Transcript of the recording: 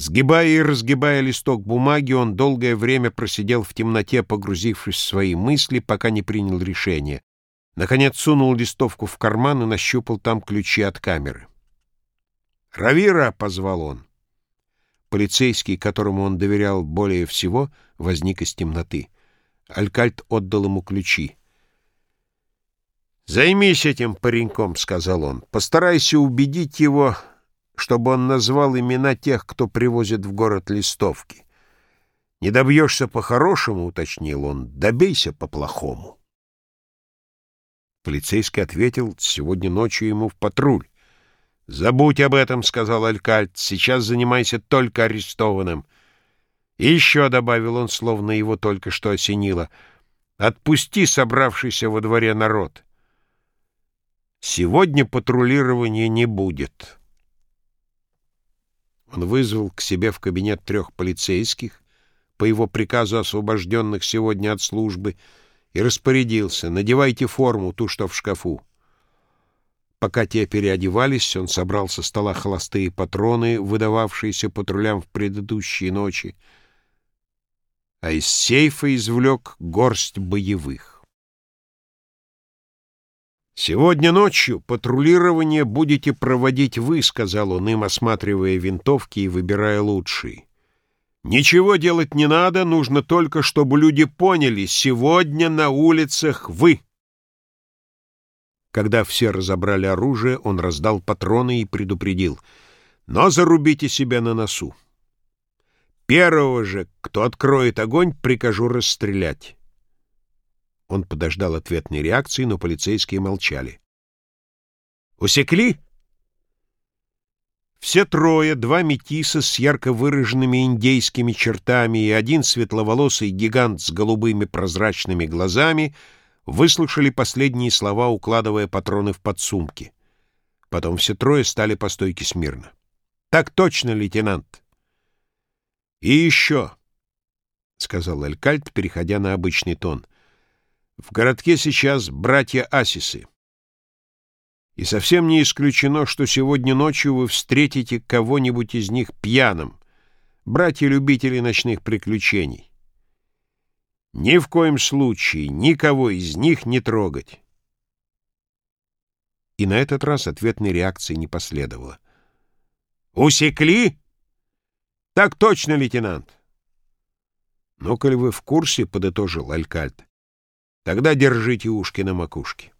Сгибая и разгибая листок бумаги, он долгое время просидел в темноте, погрузившись в свои мысли, пока не принял решение. Наконец сунул листовку в карман и нащупал там ключи от камеры. «Равира!» — позвал он. Полицейский, которому он доверял более всего, возник из темноты. Алькальт отдал ему ключи. «Займись этим пареньком», — сказал он. «Постарайся убедить его, чтобы он назвал имена тех, кто привозит в город листовки. Не добьешься по-хорошему, — уточнил он, — добейся по-плохому». Полицейский ответил, сегодня ночью ему в патруль. «Забудь об этом», — сказал Алькальт, — «сейчас занимайся только арестованным». И еще добавил он, словно его только что осенило, «отпусти собравшийся во дворе народ». «Сегодня патрулирования не будет». Он вызвал к себе в кабинет трех полицейских, по его приказу освобожденных сегодня от службы, и распорядился «надевайте форму, ту, что в шкафу». Пока те переодевались, он собрал со стола холостые патроны, выдававшиеся патрулям в предыдущие ночи, а из сейфа извлек горсть боевых. «Сегодня ночью патрулирование будете проводить вы», — сказал он им, осматривая винтовки и выбирая лучшие. «Ничего делать не надо, нужно только, чтобы люди поняли, сегодня на улицах вы». Когда все разобрали оружие, он раздал патроны и предупредил. «Но зарубите себя на носу. Первого же, кто откроет огонь, прикажу расстрелять». Он подождал ответной реакции, но полицейские молчали. «Усекли?» Все трое, два метиса с ярко выраженными индейскими чертами и один светловолосый гигант с голубыми прозрачными глазами — выслушали последние слова, укладывая патроны в подсумки. Потом все трое стали по стойке смирно. «Так точно, лейтенант!» «И еще!» — сказал Элькальт, переходя на обычный тон. «В городке сейчас братья Асисы. И совсем не исключено, что сегодня ночью вы встретите кого-нибудь из них пьяным, братья-любители ночных приключений. Ни в коем случае никого из них не трогать. И на этот раз ответной реакции не последовало. «Усекли?» «Так точно, лейтенант!» «Ну, коли вы в курсе, — подытожил Алькальт, — тогда держите ушки на макушке».